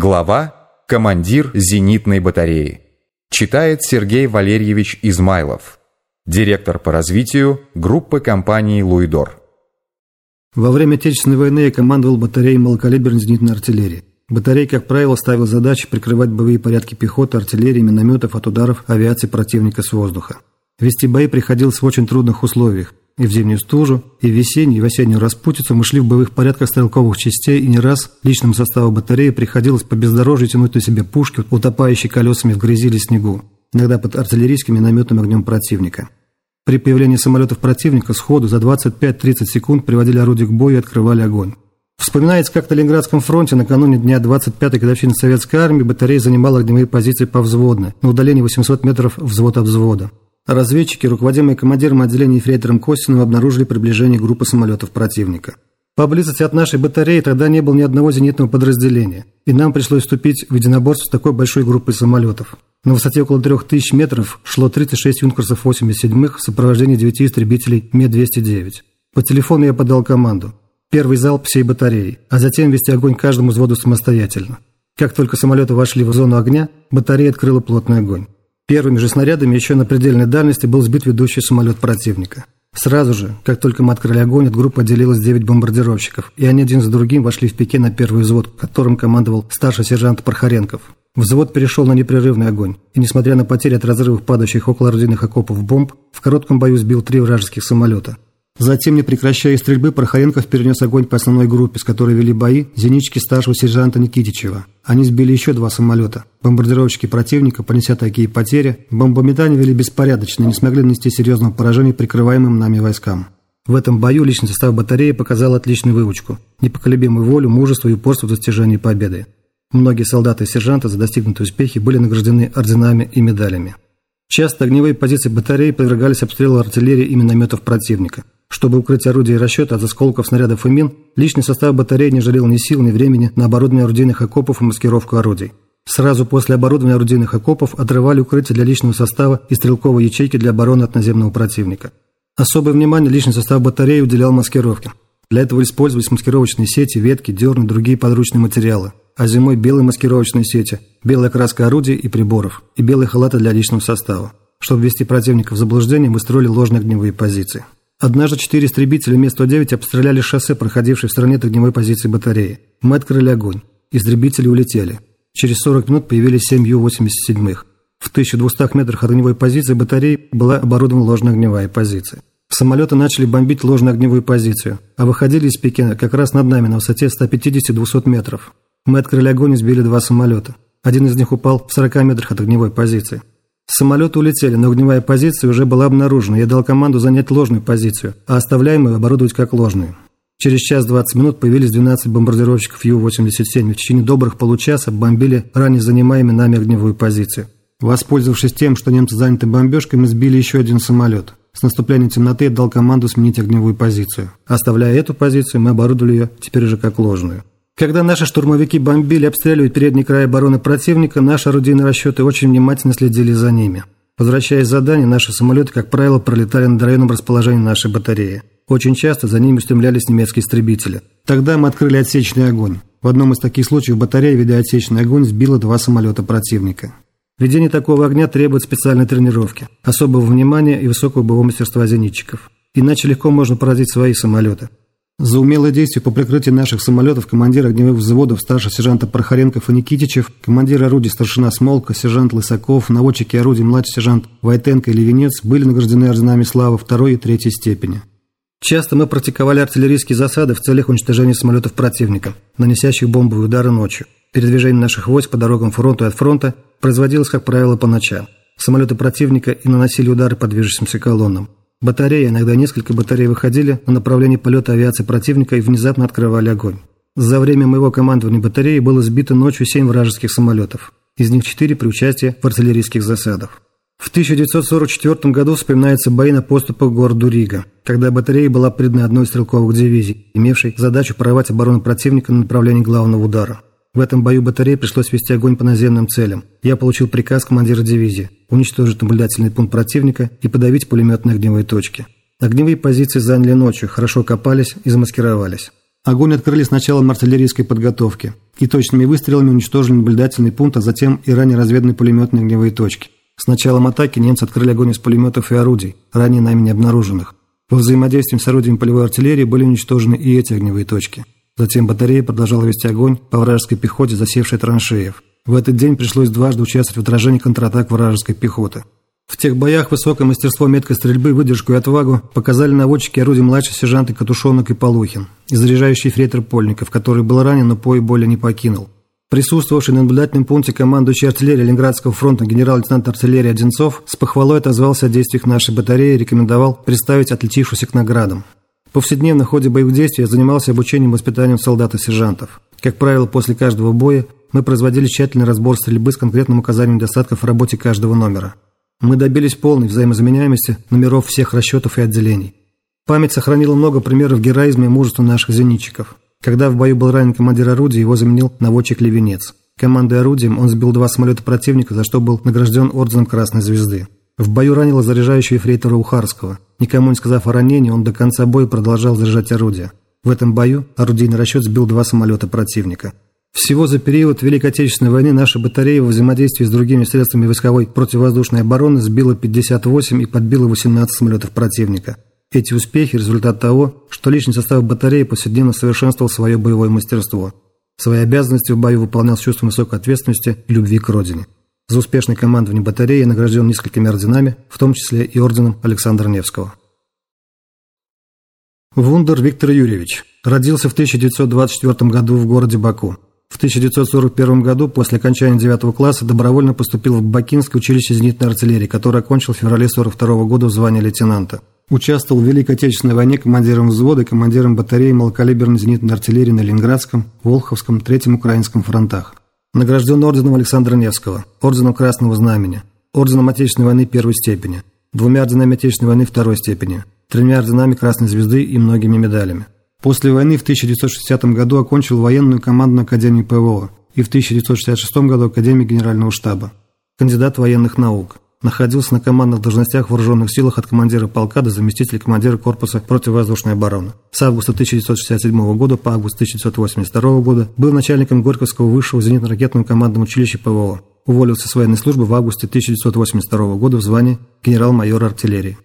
Глава «Командир зенитной батареи». Читает Сергей Валерьевич Измайлов, директор по развитию группы компании «Луидор». Во время Отечественной войны я командовал батареей малокалиберной зенитной артиллерии. Батарей, как правило, ставил задачи прикрывать боевые порядки пехоты, артиллерии, минометов от ударов авиации противника с воздуха. Вести бои приходилось в очень трудных условиях. И в зимнюю стужу, и в весеннюю, и в осеннюю распутицу мы шли в боевых порядках стрелковых частей, и не раз личному составу батареи приходилось по бездорожью тянуть на себе пушки, утопающие колесами в грязи или снегу, иногда под артиллерийским и минометным огнем противника. При появлении самолетов противника сходу за 25-30 секунд приводили орудие к бою и открывали огонь. Вспоминается, как на Ленинградском фронте накануне дня 25-й годовщины Советской армии батарея занимала огневые позиции повзводно, на удалении 800 метров взвод от взвода. Разведчики, руководимые командиром отделения Ефрейтором Костиным, обнаружили приближение группы самолетов противника. Поблизости от нашей батареи тогда не было ни одного зенитного подразделения, и нам пришлось вступить в единоборство с такой большой группой самолетов. На высоте около 3000 метров шло 36 юнкерсов 87-х в сопровождении 9 истребителей Ме-209. По телефону я подал команду. Первый залп всей батареи, а затем вести огонь каждому взводу самостоятельно. Как только самолеты вошли в зону огня, батарея открыла плотный огонь. Первыми же снарядами еще на предельной дальности был сбит ведущий самолет противника. Сразу же, как только мы открыли огонь, от группы отделилось 9 бомбардировщиков, и они один за другим вошли в пике на первый взвод, которым командовал старший сержант Пархаренков. Взвод перешел на непрерывный огонь, и несмотря на потери от разрывов падающих около орудийных окопов бомб, в коротком бою сбил три вражеских самолета. Затем, не прекращая стрельбы, Прохоренков перенес огонь по основной группе, с которой вели бои зенитчики старшего сержанта Никитичева. Они сбили еще два самолета. Бомбардировщики противника, понеся такие потери, бомбометание вели беспорядочно и не смогли нанести серьезного поражения прикрываемым нами войскам. В этом бою личный состав батареи показал отличную выучку, непоколебимую волю, мужество и упорство в достижении победы. Многие солдаты и сержанты за достигнутые успехи были награждены орденами и медалями. Часто огневые позиции батареи подвергались обстрелу артиллерии и минометов противника – чтобы укрыть орудия и расчеты от осколков снарядов и мин, личный состав батареи не жалел ни сил, ни времени на оборудование орудийных окопов и маскировку орудий. Сразу после оборудования орудийных окопов отрывали укрытие для личного состава и стрелковые ячейки для обороны от наземного противника. Особое внимание личный состав батареи уделял маскировке. Для этого использовались маскировочные сети, ветки, дерны, другие подручные материалы. А зимой белые маскировочные сети, белая краска орудий и приборов и белые халаты для личного состава. Чтобы ввести противника в заблуждение, мы строили ложные огневые позиции. Однажды четыре истребителя Ми-109 обстреляли шоссе, проходившее в стороне от огневой позиции батареи. Мы открыли огонь. Истребители улетели. Через 40 минут появились 7 Ю-87. В 1200 метрах от огневой позиции батареи была оборудована ложная огневая позиция. Самолеты начали бомбить ложную огневую позицию, а выходили из Пекина как раз над нами на высоте 150-200 метров. Мы открыли огонь и сбили два самолета. Один из них упал в 40 метрах от огневой позиции. Самолеты улетели, но огневая позиция уже была обнаружена. Я дал команду занять ложную позицию, а оставляемую оборудовать как ложную. Через час 20 минут появились 12 бомбардировщиков Ю-87 и в течение добрых получаса бомбили ранее занимаемые нами огневую позицию. Воспользовавшись тем, что немцы заняты бомбежкой, мы сбили еще один самолет. С наступлением темноты я дал команду сменить огневую позицию. Оставляя эту позицию, мы оборудовали ее теперь уже как ложную. Когда наши штурмовики бомбили обстреливали передний край обороны противника, наши орудийные расчеты очень внимательно следили за ними. Возвращаясь с задания, наши самолеты, как правило, пролетали над районом расположения нашей батареи. Очень часто за ними устремлялись немецкие истребители. Тогда мы открыли отсечный огонь. В одном из таких случаев батарея, ведя отсечный огонь, сбила два самолета противника. Ведение такого огня требует специальной тренировки, особого внимания и высокого боевого мастерства зенитчиков. Иначе легко можно поразить свои самолеты. За умелое действие по прикрытию наших самолетов командир огневых взводов старший сержант Прохоренков и Никитичев, командир орудий старшина Смолка, сержант Лысаков, наводчики орудий младший сержант Войтенко и Левенец были награждены орденами славы второй и третьей степени. Часто мы практиковали артиллерийские засады в целях уничтожения самолетов противника, нанесящих бомбовые удары ночью. Передвижение наших войск по дорогам фронта и от фронта производилось, как правило, по ночам. Самолеты противника и наносили удары по движущимся колоннам. Батареи, иногда несколько батарей выходили на направление полета авиации противника и внезапно открывали огонь. За время моего командования батареи было сбито ночью семь вражеских самолетов. Из них четыре при участии в артиллерийских засадах. В 1944 году вспоминаются бои на поступах к городу Рига, когда батарея была предана одной из стрелковых дивизий, имевшей задачу прорвать оборону противника на направлении главного удара. В этом бою батарее пришлось вести огонь по наземным целям. Я получил приказ командира дивизии уничтожить наблюдательный пункт противника и подавить пулеметные огневые точки. Огневые позиции заняли ночью, хорошо копались и замаскировались. Огонь открыли с началом артиллерийской подготовки и точными выстрелами уничтожили наблюдательный пункт, а затем и ранее разведанные пулеметные огневые точки. С началом атаки немцы открыли огонь из пулеметов и орудий, ранее нами не обнаруженных. Во взаимодействии с орудием полевой артиллерии были уничтожены и эти огневые точки. Затем батарея продолжала вести огонь по вражеской пехоте, засевшей траншеев. В этот день пришлось дважды участвовать в отражении контратак вражеской пехоты. В тех боях высокое мастерство меткой стрельбы, выдержку и отвагу показали наводчики орудий младший сержанты Катушонок и Полухин и заряжающий фрейтор Польников, который был ранен, но бой более не покинул. Присутствовавший на наблюдательном пункте командующий артиллерии Ленинградского фронта генерал-лейтенант артиллерии Одинцов с похвалой отозвался о действиях нашей батареи и рекомендовал представить отлетившихся к наградам. Повседневно в ходе боевых действий я занимался обучением и воспитанием солдат и сержантов. Как правило, после каждого боя мы производили тщательный разбор стрельбы с конкретным указанием недостатков в работе каждого номера. Мы добились полной взаимозаменяемости номеров всех расчетов и отделений. Память сохранила много примеров героизма и мужества наших зенитчиков. Когда в бою был ранен командир орудия, его заменил наводчик Левенец. Командой орудием он сбил два самолета противника, за что был награжден орденом Красной Звезды. В бою ранило заряжающего фрейтора Ухарского. Никому не сказав о ранении, он до конца боя продолжал заряжать орудие. В этом бою орудийный расчет сбил два самолета противника. Всего за период Великой Отечественной войны наша батарея во взаимодействии с другими средствами войсковой противовоздушной обороны сбила 58 и подбила 18 самолетов противника. Эти успехи – результат того, что личный состав батареи повседневно совершенствовал свое боевое мастерство. Свои обязанности в бою выполнял с чувством высокой ответственности и любви к родине. За успешное командование батареи награжден несколькими орденами, в том числе и орденом Александра Невского. Вундер Виктор Юрьевич родился в 1924 году в городе Баку. В 1941 году, после окончания 9 класса, добровольно поступил в Бакинское училище зенитной артиллерии, которое окончил в феврале 1942 года в звании лейтенанта. Участвовал в Великой Отечественной войне командиром взвода и командиром батареи малокалиберной зенитной артиллерии на Ленинградском, Волховском, Третьем Украинском фронтах. Награжден орденом Александра Невского, орденом Красного Знамени, орденом Отечественной войны первой степени, двумя орденами Отечественной войны второй степени, тремя орденами Красной Звезды и многими медалями. После войны в 1960 году окончил военную командную академию ПВО и в 1966 году Академию Генерального штаба. Кандидат военных наук находился на командных должностях в вооруженных силах от командира полка до заместителя командира корпуса противовоздушной обороны. С августа 1967 года по август 1982 года был начальником Горьковского высшего зенитно-ракетного командного училища ПВО. Уволился с военной службы в августе 1982 года в звании генерал-майора артиллерии.